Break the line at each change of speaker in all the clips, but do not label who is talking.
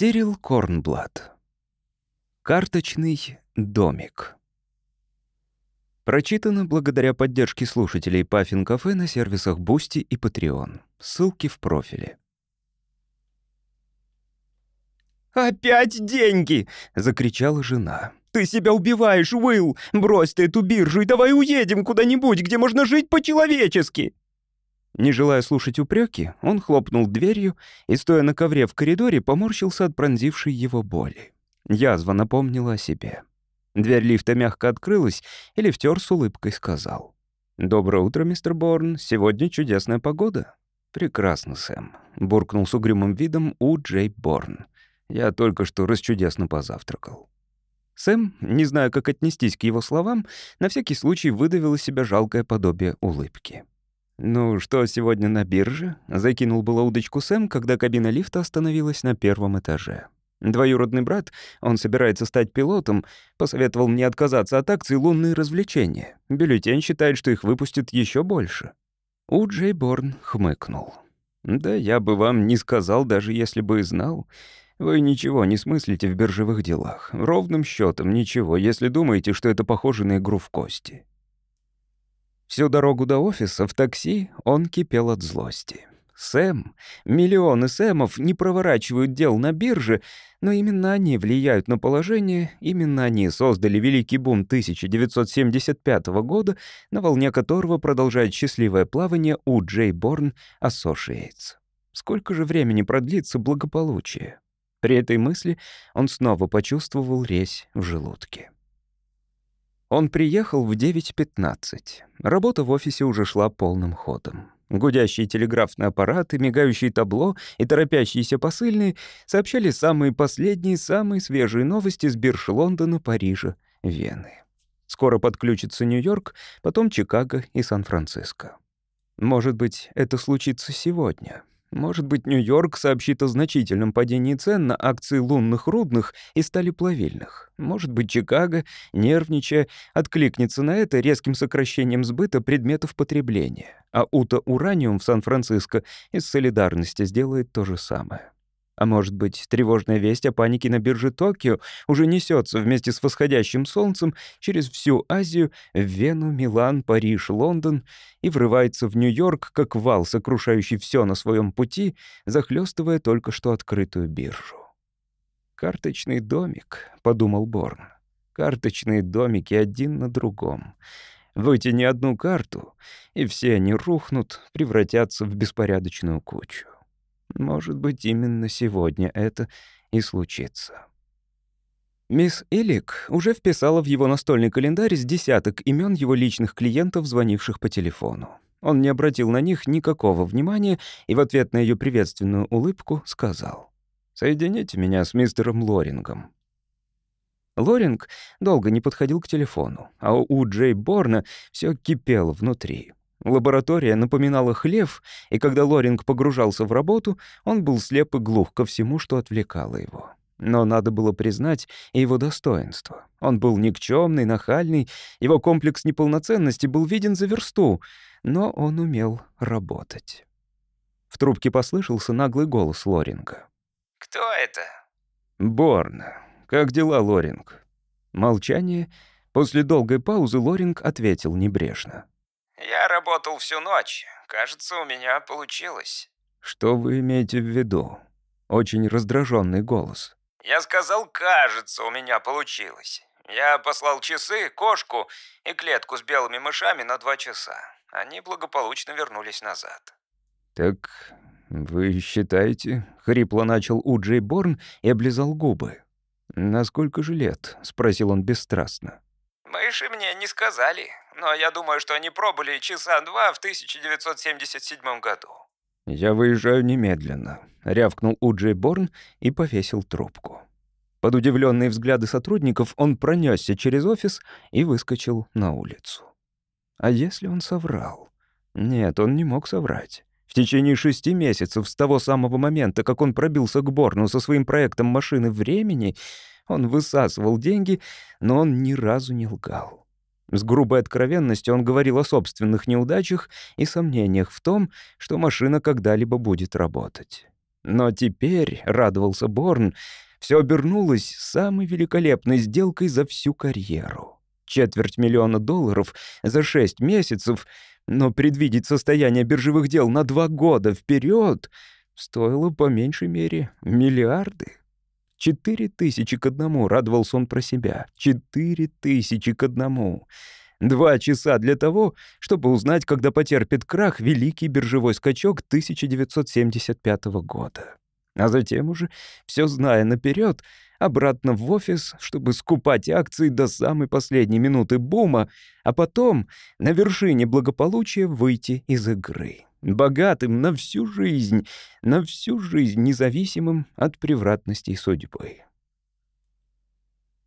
Сирил Корнблат. Карточный домик. Прочитано благодаря поддержке слушателей Puffin Cafe на сервисах Boosty и Patreon. Ссылки в профиле.
«Опять деньги!» — закричала жена. «Ты себя убиваешь, Уилл! Брось ты эту биржу и давай уедем куда-нибудь, где можно жить по-человечески!»
Не желая слушать упреки, он хлопнул дверью и, стоя на ковре в коридоре, поморщился от пронзившей его боли. Язва напомнила о себе. Дверь лифта мягко открылась, и лифтер с улыбкой сказал. «Доброе утро, мистер Борн. Сегодня чудесная погода». «Прекрасно, Сэм», — буркнул с угрюмым видом У. Джей Борн. «Я только что расчудесно позавтракал». Сэм, не зная, как отнестись к его словам, на всякий случай выдавил из себя жалкое подобие улыбки. «Ну, что сегодня на бирже?» — закинул было удочку Сэм, когда кабина лифта остановилась на первом этаже. Двоюродный брат, он собирается стать пилотом, посоветовал мне отказаться от акций «Лунные развлечения». Бюллетень считает, что их выпустят еще больше. У Джей Борн хмыкнул. «Да я бы вам не сказал, даже если бы и знал. Вы ничего не смыслите в биржевых делах. Ровным счетом ничего, если думаете, что это похоже на игру в кости». Всю дорогу до офиса в такси он кипел от злости. Сэм, миллионы Сэмов не проворачивают дел на бирже, но именно они влияют на положение, именно они создали великий бум 1975 года, на волне которого продолжает счастливое плавание у Джей Борн Associates. Сколько же времени продлится благополучие? При этой мысли он снова почувствовал резь в желудке. Он приехал в 9.15. Работа в офисе уже шла полным ходом. Гудящие телеграфные аппараты, мигающие табло и торопящиеся посыльные сообщали самые последние, самые свежие новости с бирж Лондона, Парижа, Вены. Скоро подключится Нью-Йорк, потом Чикаго и Сан-Франциско. Может быть, это случится сегодня. Может быть, Нью-Йорк сообщит о значительном падении цен на акции лунных рудных и сталеплавильных. Может быть, Чикаго, нервничая, откликнется на это резким сокращением сбыта предметов потребления, а Ута Ураниум в Сан-Франциско из солидарности сделает то же самое. А может быть, тревожная весть о панике на бирже Токио уже несется вместе с восходящим солнцем через всю Азию, в Вену, Милан, Париж, Лондон и врывается в Нью-Йорк, как вал, сокрушающий все на своем пути, захлестывая только что открытую биржу. «Карточный домик», — подумал Борн. «Карточные домики один на другом». Вытяни одну карту, и все они рухнут, превратятся в беспорядочную кучу. Может быть, именно сегодня это и случится. Мисс Элик уже вписала в его настольный календарь с десяток имен его личных клиентов, звонивших по телефону. Он не обратил на них никакого внимания и в ответ на ее приветственную улыбку сказал «Соедините меня с мистером Лорингом». Лоринг долго не подходил к телефону, а у Джей Борна все кипело внутри. Лаборатория напоминала хлев, и когда Лоринг погружался в работу, он был слеп и глух ко всему, что отвлекало его. Но надо было признать и его достоинство. Он был никчемный, нахальный, его комплекс неполноценности был виден за версту, но он умел работать. В трубке послышался наглый голос Лоринга.
«Кто это?»
«Борн. Как дела, Лоринг?» Молчание. После долгой паузы Лоринг ответил небрежно.
Я работал всю ночь. Кажется, у меня получилось.
Что вы имеете в виду? Очень раздраженный голос.
Я сказал, кажется, у меня получилось. Я послал часы, кошку и клетку с белыми мышами на два часа. Они благополучно вернулись назад.
Так вы считаете? Хрипло начал Уджей Борн и облизал губы. «Насколько же лет?» — спросил он бесстрастно.
Мыши мне не сказали, но я думаю, что они пробыли часа два в 1977 году.
«Я выезжаю немедленно», — рявкнул Уджей Борн и повесил трубку. Под удивленные взгляды сотрудников он пронесся через офис и выскочил на улицу. А если он соврал? Нет, он не мог соврать. В течение шести месяцев с того самого момента, как он пробился к Борну со своим проектом машины времени, он высасывал деньги, но он ни разу не лгал. С грубой откровенностью он говорил о собственных неудачах и сомнениях в том, что машина когда-либо будет работать. Но теперь, радовался Борн, все обернулось самой великолепной сделкой за всю карьеру. Четверть миллиона долларов за шесть месяцев, но предвидеть состояние биржевых дел на два года вперед стоило по меньшей мере миллиарды. Четыре тысячи к одному, радовался он про себя. Четыре тысячи к одному. Два часа для того, чтобы узнать, когда потерпит крах великий биржевой скачок 1975 года. А затем уже, все зная наперед, обратно в офис, чтобы скупать акции до самой последней минуты бума, а потом на вершине благополучия выйти из игры. Богатым на всю жизнь, на всю жизнь независимым от превратностей судьбы.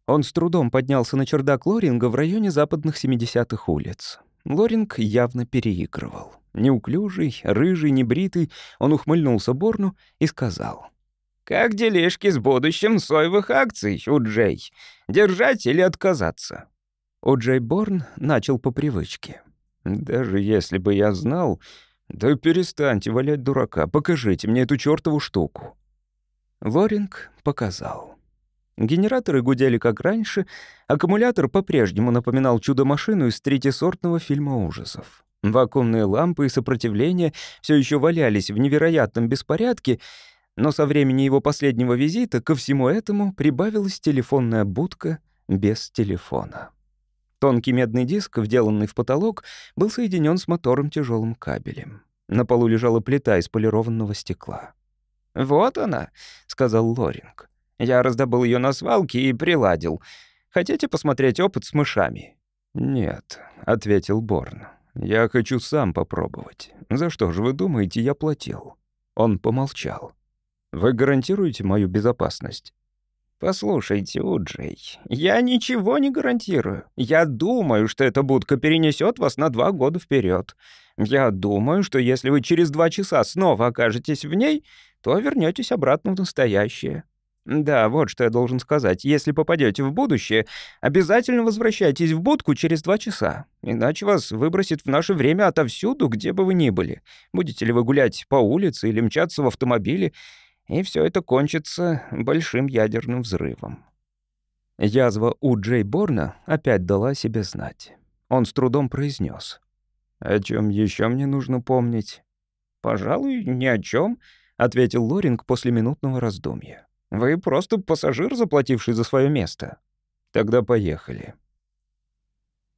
Он с трудом поднялся на чердак Лоринга в районе западных 70-х улиц. Лоринг явно переигрывал. Неуклюжий, рыжий, небритый, он ухмыльнулся Борну и сказал. «Как делишки с будущим соевых акций, у Джей? Держать или отказаться?» У Джей Борн начал по привычке. «Даже если бы я знал...» «Да перестаньте валять дурака, покажите мне эту чёртову штуку». Лоринг показал. Генераторы гудели как раньше, аккумулятор по-прежнему напоминал чудо-машину из третьесортного фильма ужасов. Вакуумные лампы и сопротивление все еще валялись в невероятном беспорядке, но со времени его последнего визита ко всему этому прибавилась телефонная будка без телефона. Тонкий медный диск, вделанный в потолок, был соединен с мотором тяжелым кабелем. На полу лежала плита из полированного стекла. «Вот она», — сказал Лоринг. Я раздобыл ее на свалке и приладил. Хотите посмотреть опыт с мышами?» «Нет», — ответил Борн. «Я хочу сам попробовать. За что же вы думаете, я платил?» Он помолчал. «Вы гарантируете мою безопасность?» «Послушайте, Уджей, я ничего не гарантирую. Я думаю, что эта будка перенесет вас на два года вперед. Я думаю, что если вы через два часа снова окажетесь в ней, то вернетесь обратно в настоящее. Да, вот что я должен сказать. Если попадете в будущее, обязательно возвращайтесь в будку через два часа. Иначе вас выбросит в наше время отовсюду, где бы вы ни были. Будете ли вы гулять по улице или мчаться в автомобиле, и все это кончится большим ядерным взрывом. Язва у Джей Борна опять дала себе знать. Он с трудом произнес: «О чем еще мне нужно помнить?» «Пожалуй, ни о чем, ответил Лоринг после минутного раздумья. Вы просто пассажир, заплативший за свое место. Тогда поехали.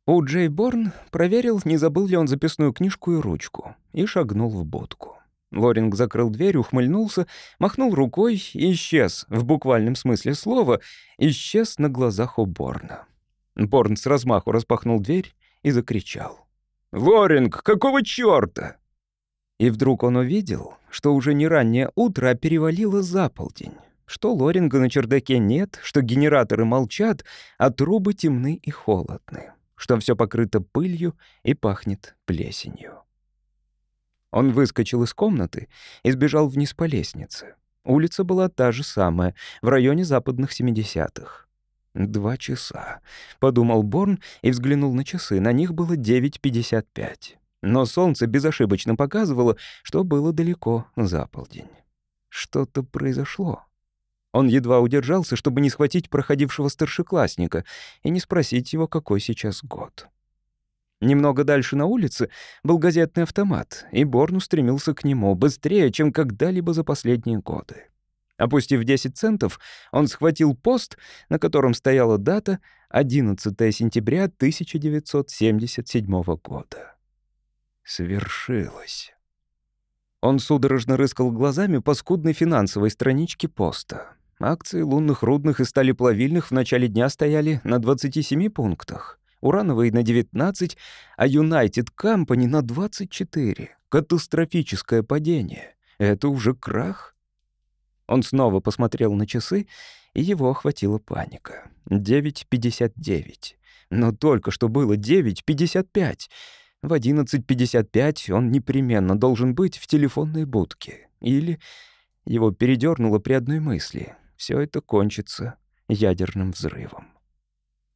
У Джей Борн проверил, не забыл ли он записную книжку и ручку, и шагнул в будку. Лоринг закрыл дверь, ухмыльнулся, махнул рукой и исчез, в буквальном смысле слова, исчез на глазах у Борна. Борн с размаху распахнул дверь и закричал. «Лоринг, какого чёрта?» И вдруг он увидел, что уже не раннее утро, а перевалило за полдень что Лоринга на чердаке нет, что генераторы молчат, а трубы темны и холодны, что все покрыто пылью и пахнет плесенью. Он выскочил из комнаты и сбежал вниз по лестнице. Улица была та же самая, в районе западных 70-х. «Два часа», — подумал Борн и взглянул на часы. На них было 9.55. Но солнце безошибочно показывало, что было далеко за полдень. Что-то произошло. Он едва удержался, чтобы не схватить проходившего старшеклассника и не спросить его, какой сейчас год. Немного дальше на улице был газетный автомат, и Борн устремился к нему быстрее, чем когда-либо за последние годы. Опустив 10 центов, он схватил пост, на котором стояла дата 11 сентября 1977 года. Свершилось. Он судорожно рыскал глазами по скудной финансовой страничке поста. Акции лунных, рудных и сталеплавильных в начале дня стояли на 27 пунктах, урановые — на 19, а United Company — на 24. Катастрофическое падение. Это уже крах. Он снова посмотрел на часы, и его охватила паника. 9.59. Но только что было 9.55. В 11.55 он непременно должен быть в телефонной будке. Или его передернуло при одной мысли все это кончится ядерным взрывом.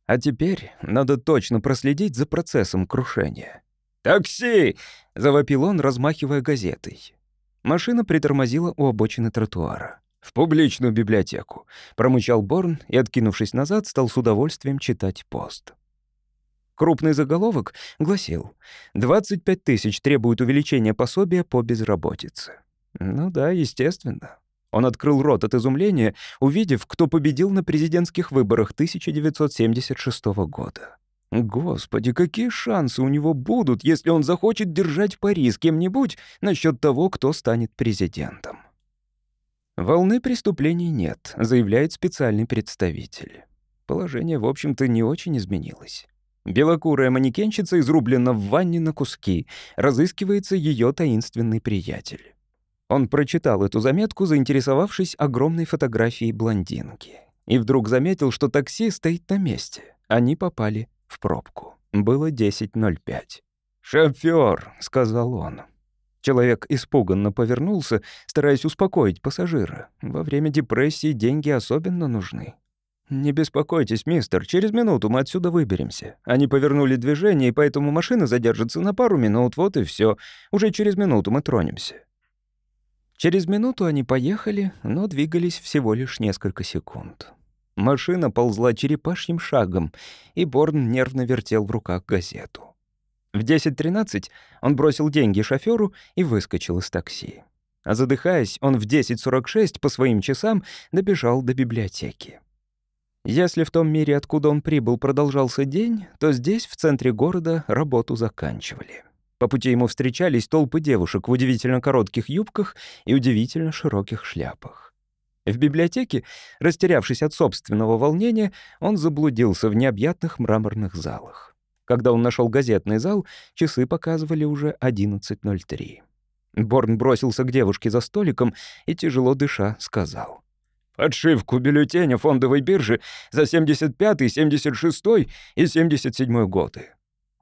А теперь надо точно проследить за процессом крушения. «Такси!» — завопил он, размахивая газетой. Машина притормозила у обочины тротуара. «В публичную библиотеку», — промычал Борн и, откинувшись назад, стал с удовольствием читать пост. Крупный заголовок гласил «25 тысяч требуют увеличения пособия по безработице». Ну да, естественно. Он открыл рот от изумления, увидев, кто победил на президентских выборах 1976 года. Господи, какие шансы у него будут, если он захочет держать пари с кем-нибудь насчет того, кто станет президентом? «Волны преступлений нет», — заявляет специальный представитель. Положение, в общем-то, не очень изменилось. Белокурая манекенщица изрублена в ванне на куски. Разыскивается ее таинственный приятель. Он прочитал эту заметку, заинтересовавшись огромной фотографией блондинки. И вдруг заметил, что такси стоит на месте. Они попали в пробку. Было 10.05. «Шофёр», — сказал он. Человек испуганно повернулся, стараясь успокоить пассажира. Во время депрессии деньги особенно нужны. «Не беспокойтесь, мистер, через минуту мы отсюда выберемся. Они повернули движение, и поэтому машина задержится на пару минут, вот и все. Уже через минуту мы тронемся». Через минуту они поехали, но двигались всего лишь несколько секунд. Машина ползла черепашьим шагом, и Борн нервно вертел в руках газету. В 10.13 он бросил деньги шофёру и выскочил из такси. А задыхаясь, он в 10.46 по своим часам добежал до библиотеки. Если в том мире, откуда он прибыл, продолжался день, то здесь, в центре города, работу заканчивали. По пути ему встречались толпы девушек в удивительно коротких юбках и удивительно широких шляпах. В библиотеке, растерявшись от собственного волнения, он заблудился в необъятных мраморных залах. Когда он нашел газетный зал, часы показывали уже 11.03. Борн бросился к девушке за столиком и, тяжело дыша, сказал. Подшивку бюллетеня фондовой биржи за 75, 76 и 77 годы.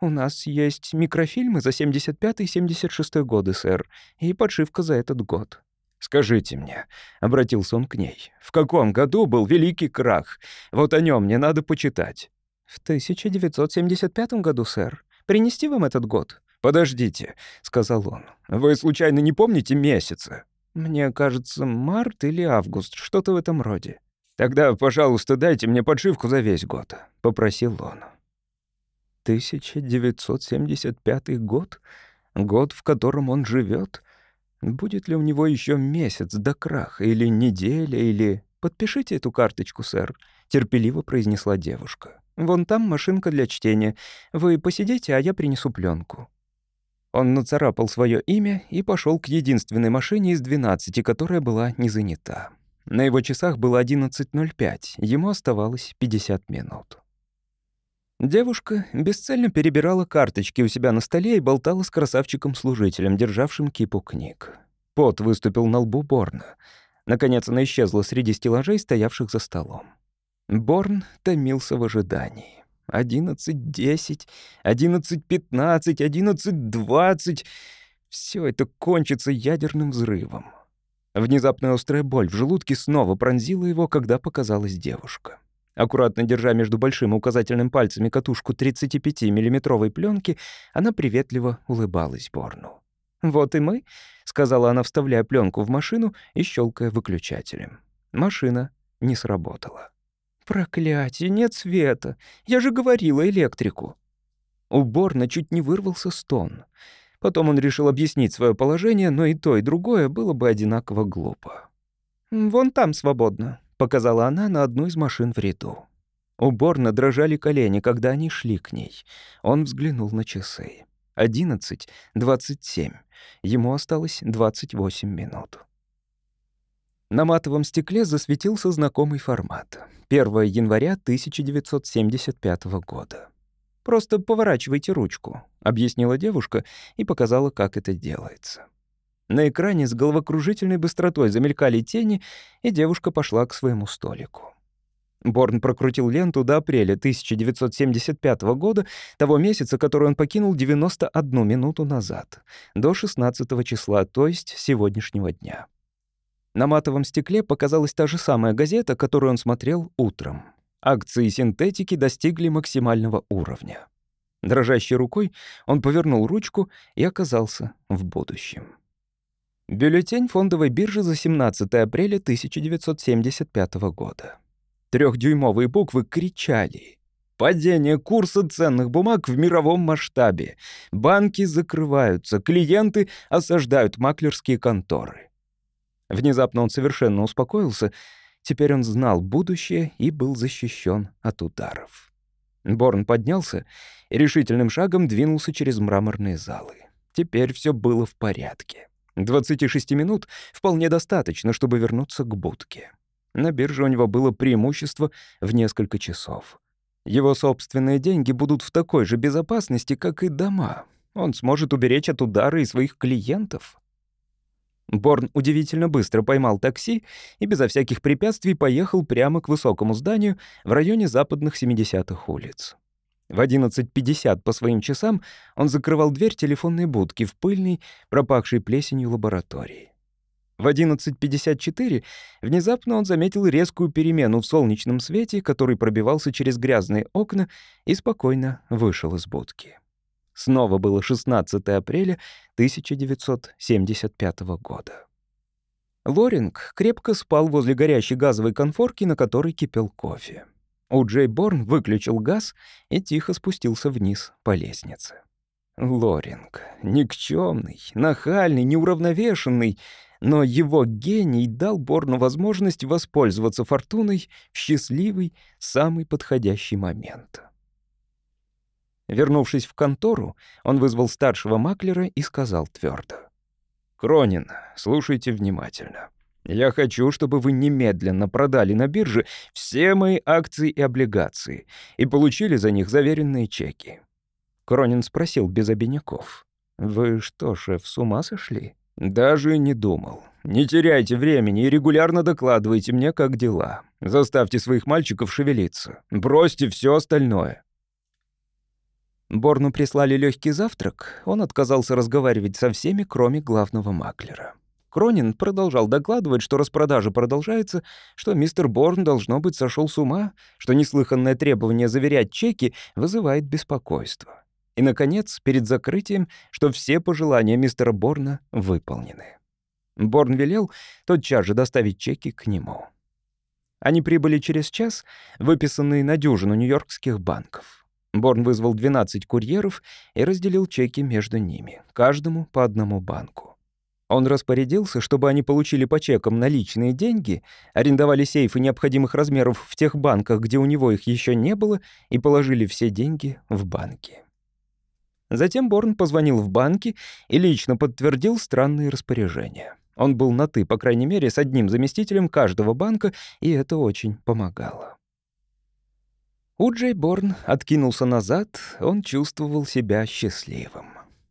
У нас есть микрофильмы за 75 и 76 годы, сэр, и подшивка за этот год. «Скажите мне», — обратился он к ней, — «в каком году был великий крах? Вот о нем мне надо почитать». «В 1975 году, сэр. Принести вам этот год?» «Подождите», — сказал он. «Вы случайно не помните месяца?» Мне кажется, март или август, что-то в этом роде. Тогда, пожалуйста, дайте мне подшивку за весь год, попросил он. 1975 год, год, в котором он живет. Будет ли у него еще месяц до краха или неделя или Подпишите эту карточку, сэр, терпеливо произнесла девушка. Вон там машинка для чтения. Вы посидите, а я принесу пленку. Он нацарапал свое имя и пошел к единственной машине из 12, которая была не занята. На его часах было 11.05, ему оставалось 50 минут. Девушка бесцельно перебирала карточки у себя на столе и болтала с красавчиком-служителем, державшим кипу книг. Пот выступил на лбу Борна. Наконец она исчезла среди стеллажей, стоявших за столом. Борн томился в ожидании. Одиннадцать десять, одиннадцать пятнадцать, одиннадцать двадцать. Все это кончится ядерным взрывом. Внезапная острая боль в желудке снова пронзила его, когда показалась девушка. Аккуратно держа между большим и указательным пальцами катушку 35-миллиметровой пленки, она приветливо улыбалась Борну. «Вот и мы», — сказала она, вставляя пленку в машину и щелкая выключателем. Машина не сработала. «Проклятие, нет света! Я же говорила электрику!» У Борна чуть не вырвался стон. Потом он решил объяснить свое положение, но и то, и другое было бы одинаково глупо. «Вон там свободно», — показала она на одну из машин в ряду. У Борна дрожали колени, когда они шли к ней. Он взглянул на часы. «Одиннадцать, двадцать семь. Ему осталось двадцать восемь минут». На матовом стекле засветился знакомый формат. 1 января 1975 года. «Просто поворачивайте ручку», — объяснила девушка и показала, как это делается. На экране с головокружительной быстротой замелькали тени, и девушка пошла к своему столику. Борн прокрутил ленту до апреля 1975 года, того месяца, который он покинул 91 минуту назад, до 16 числа, то есть сегодняшнего дня. На матовом стекле показалась та же самая газета, которую он смотрел утром. Акции синтетики достигли максимального уровня. Дрожащей рукой он повернул ручку и оказался в будущем. Бюллетень фондовой биржи за 17 апреля 1975 года. Трехдюймовые буквы кричали. Падение курса ценных бумаг в мировом масштабе. Банки закрываются, клиенты осаждают маклерские конторы. Внезапно он совершенно успокоился. Теперь он знал будущее и был защищен от ударов. Борн поднялся и решительным шагом двинулся через мраморные залы. Теперь все было в порядке. 26 минут вполне достаточно, чтобы вернуться к будке. На бирже у него было преимущество в несколько часов. Его собственные деньги будут в такой же безопасности, как и дома. Он сможет уберечь от удара и своих клиентов. Борн удивительно быстро поймал такси и безо всяких препятствий поехал прямо к высокому зданию в районе западных 70-х улиц. В 11.50 по своим часам он закрывал дверь телефонной будки в пыльной, пропахшей плесенью лаборатории. В 11.54 внезапно он заметил резкую перемену в солнечном свете, который пробивался через грязные окна, и спокойно вышел из будки. Снова было 16 апреля 1975 года. Лоринг крепко спал возле горящей газовой конфорки, на которой кипел кофе. У Джей Борн выключил газ и тихо спустился вниз по лестнице. Лоринг. Никчемный, нахальный, неуравновешенный, но его гений дал Борну возможность воспользоваться фортуной в счастливый, самый подходящий момент. Вернувшись в контору, он вызвал старшего маклера и сказал твердо. «Кронин, слушайте внимательно. Я хочу, чтобы вы немедленно продали на бирже все мои акции и облигации и получили за них заверенные чеки». Кронин спросил без обиняков. «Вы что, шеф, с ума сошли?» «Даже не думал. Не теряйте времени и регулярно докладывайте мне, как дела. Заставьте своих мальчиков шевелиться. Бросьте все остальное». Борну прислали легкий завтрак, он отказался разговаривать со всеми, кроме главного маклера. Кронин продолжал докладывать, что распродажа продолжается, что мистер Борн, должно быть, сошел с ума, что неслыханное требование заверять чеки вызывает беспокойство. И, наконец, перед закрытием, что все пожелания мистера Борна выполнены. Борн велел тотчас же доставить чеки к нему. Они прибыли через час, выписанные на дюжину нью-йоркских банков. Борн вызвал 12 курьеров и разделил чеки между ними, каждому по одному банку. Он распорядился, чтобы они получили по чекам наличные деньги, арендовали сейфы необходимых размеров в тех банках, где у него их еще не было, и положили все деньги в банки. Затем Борн позвонил в банки и лично подтвердил странные распоряжения. Он был на «ты», по крайней мере, с одним заместителем каждого банка, и это очень помогало. Уджей Борн откинулся назад, он чувствовал себя счастливым.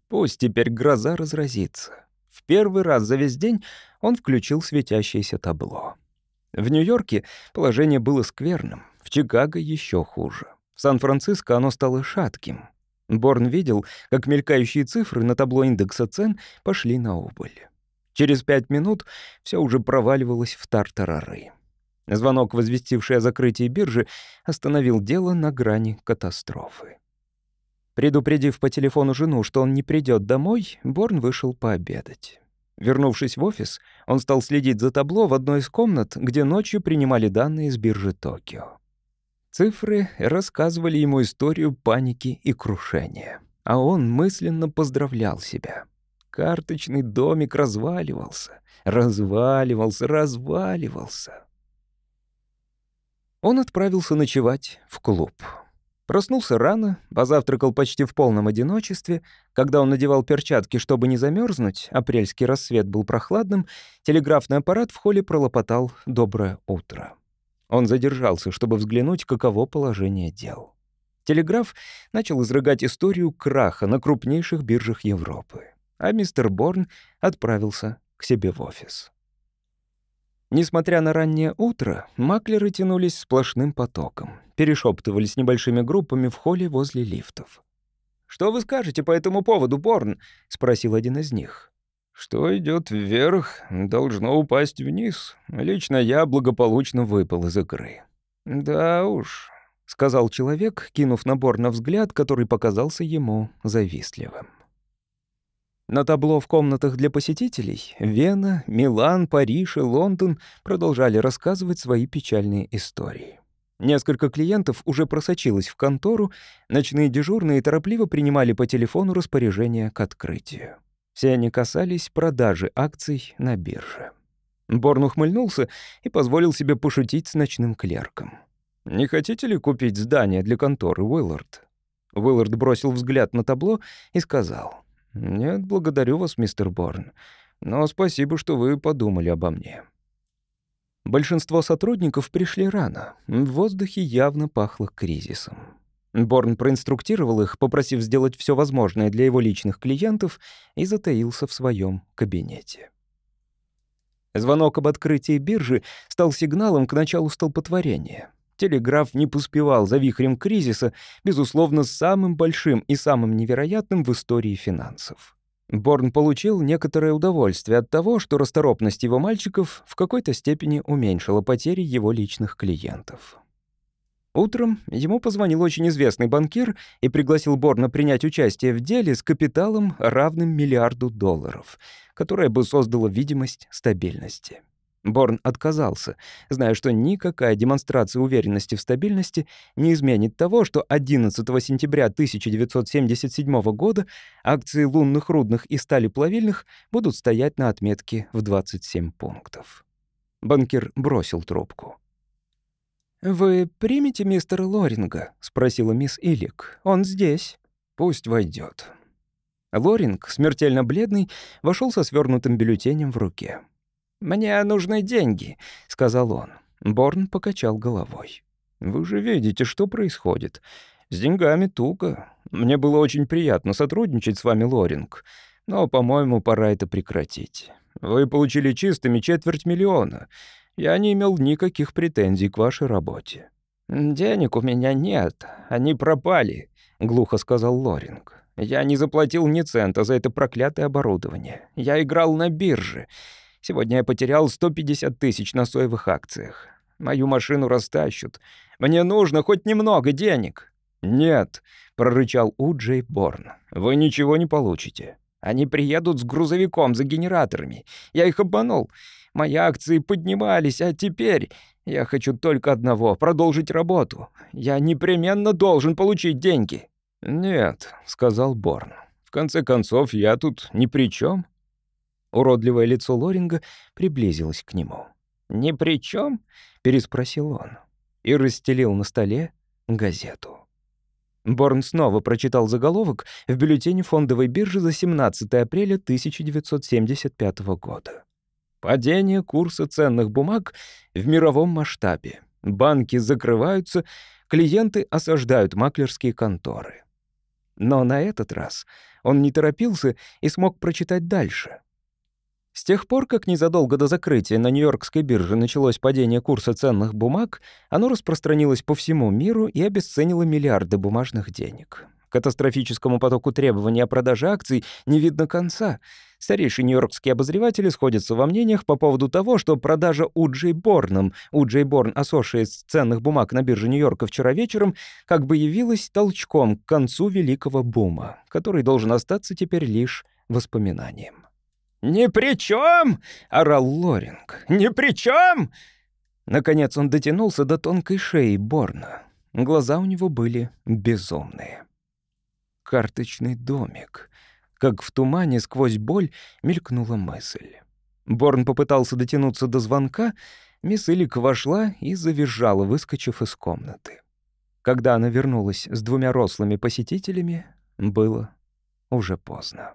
Пусть теперь гроза разразится. В первый раз за весь день он включил светящееся табло. В Нью-Йорке положение было скверным, в Чикаго еще хуже. В Сан-Франциско оно стало шатким. Борн видел, как мелькающие цифры на табло индекса цен пошли на убыль. Через пять минут все уже проваливалось в тартарары. Звонок, возвестивший о закрытии биржи, остановил дело на грани катастрофы. Предупредив по телефону жену, что он не придет домой, Борн вышел пообедать. Вернувшись в офис, он стал следить за табло в одной из комнат, где ночью принимали данные с биржи Токио. Цифры рассказывали ему историю паники и крушения, а он мысленно поздравлял себя. Карточный домик разваливался, разваливался, разваливался. Он отправился ночевать в клуб. Проснулся рано, позавтракал почти в полном одиночестве. Когда он надевал перчатки, чтобы не замерзнуть, апрельский рассвет был прохладным, телеграфный аппарат в холле пролопотал «Доброе утро». Он задержался, чтобы взглянуть, каково положение дел. Телеграф начал изрыгать историю краха на крупнейших биржах Европы, а мистер Борн отправился к себе в офис. Несмотря на раннее утро, маклеры тянулись сплошным потоком, перешептывались небольшими группами в холле возле лифтов. «Что вы скажете по этому поводу, Борн?» — спросил один из них. «Что идет вверх, должно упасть вниз. Лично я благополучно выпал из игры». «Да уж», — сказал человек, кинув на Борна взгляд, который показался ему завистливым. На табло в комнатах для посетителей Вена, Милан, Париж и Лондон продолжали рассказывать свои печальные истории. Несколько клиентов уже просочилось в контору, ночные дежурные торопливо принимали по телефону распоряжения к открытию. Все они касались продажи акций на бирже. Борн ухмыльнулся и позволил себе пошутить с ночным клерком. «Не хотите ли купить здание для конторы, Уиллард?» Уиллард бросил взгляд на табло и сказал. «Нет, благодарю вас, мистер Борн, но спасибо, что вы подумали обо мне». Большинство сотрудников пришли рано. В воздухе явно пахло кризисом. Борн проинструктировал их, попросив сделать все возможное для его личных клиентов, и затаился в своем кабинете. Звонок об открытии биржи стал сигналом к началу столпотворения. Телеграф не поспевал за вихрем кризиса, безусловно, самым большим и самым невероятным в истории финансов. Борн получил некоторое удовольствие от того, что расторопность его мальчиков в какой-то степени уменьшила потери его личных клиентов. Утром ему позвонил очень известный банкир и пригласил Борна принять участие в деле с капиталом, равным миллиарду долларов, которое бы создало видимость стабильности. Борн отказался, зная, что никакая демонстрация уверенности в стабильности не изменит того, что 11 сентября 1977 года акции лунных рудных и стали плавильных будут стоять на отметке в 27 пунктов. Банкир бросил трубку. «Вы примете мистера Лоринга?» — спросила мисс Илик. «Он здесь». «Пусть войдет. Лоринг, смертельно бледный, вошел со свернутым бюллетенем в руке. «Мне нужны деньги», — сказал он. Борн покачал головой. «Вы же видите, что происходит. С деньгами туго. Мне было очень приятно сотрудничать с вами, Лоринг, но, по-моему, пора это прекратить. Вы получили чистыми четверть миллиона. Я не имел никаких претензий к вашей работе». «Денег у меня нет, они пропали», — глухо сказал Лоринг. «Я не заплатил ни цента за это проклятое оборудование. Я играл на бирже». Сегодня я потерял 150 тысяч на соевых акциях. Мою машину растащут. Мне нужно хоть немного денег». «Нет», — прорычал Уджей Борн. «Вы ничего не получите. Они приедут с грузовиком за генераторами. Я их обманул. Мои акции поднимались, а теперь я хочу только одного — продолжить работу. Я непременно должен получить деньги». «Нет», — сказал Борн. «В конце концов, я тут ни при чем. Уродливое лицо Лоринга приблизилось к нему. «Ни при чем? переспросил он и расстелил на столе газету. Борн снова прочитал заголовок в бюллетене фондовой биржи за 17 апреля 1975 года. «Падение курса ценных бумаг в мировом масштабе. Банки закрываются, клиенты осаждают маклерские конторы». Но на этот раз он не торопился и смог прочитать дальше. С тех пор, как незадолго до закрытия на Нью-Йоркской бирже началось падение курса ценных бумаг, оно распространилось по всему миру и обесценило миллиарды бумажных денег. Катастрофическому потоку требований о продаже акций не видно конца. Старейшие нью-йоркские обозреватели сходятся во мнениях по поводу того, что продажа Уджей Борном, Уджей Борн Associates ценных бумаг на бирже Нью-Йорка вчера вечером, как бы явилась толчком к концу великого бума, который должен остаться теперь лишь воспоминанием. «Ни при чем!» — орал Лоринг. «Ни при чем!» Наконец он дотянулся до тонкой шеи Борна. Глаза у него были безумные. «Карточный домик». Как в тумане сквозь боль мелькнула мысль. Борн попытался дотянуться до звонка, мисс Илик вошла и завизжала, выскочив из комнаты. Когда она вернулась с двумя рослыми посетителями, было уже поздно.